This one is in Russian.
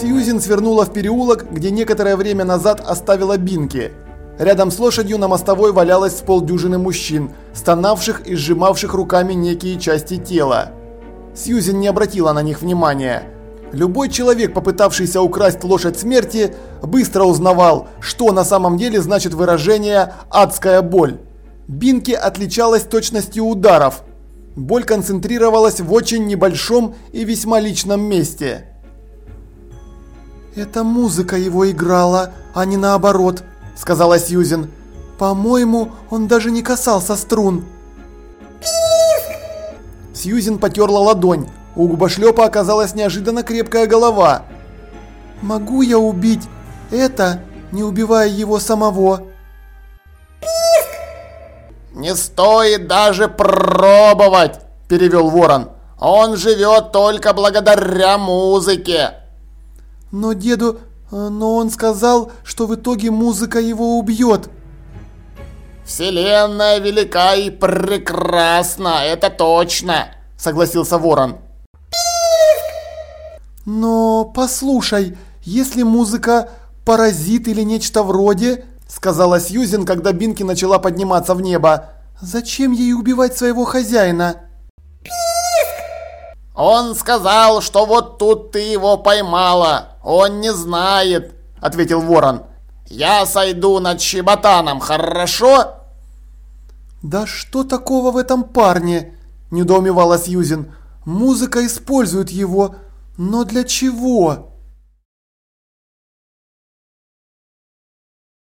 Сьюзен свернула в переулок, где некоторое время назад оставила Бинки. Рядом с лошадью на мостовой валялось с полдюжины мужчин, стонавших и сжимавших руками некие части тела. Сьюзен не обратила на них внимания. Любой человек, попытавшийся украсть лошадь смерти, быстро узнавал, что на самом деле значит выражение «адская боль». Бинки отличалась точностью ударов. Боль концентрировалась в очень небольшом и весьма личном месте. «Это музыка его играла, а не наоборот», – сказала Сьюзен. «По-моему, он даже не касался струн». Сьюзен потерла ладонь. У губошлепа оказалась неожиданно крепкая голова. «Могу я убить это, не убивая его самого?» «Не стоит даже пробовать!» – перевел ворон. «Он живет только благодаря музыке!» «Но деду... но он сказал, что в итоге музыка его убьет!» «Вселенная велика и прекрасна, это точно!» – согласился ворон. «Но послушай, если музыка паразит или нечто вроде, сказала Сьюзен, когда Бинки начала подниматься в небо, зачем ей убивать своего хозяина? Он сказал, что вот тут ты его поймала. Он не знает, ответил ворон. Я сойду над щеботаном, хорошо? Да что такого в этом парне? недоумевала Сьюзен. Музыка использует его, но для чего?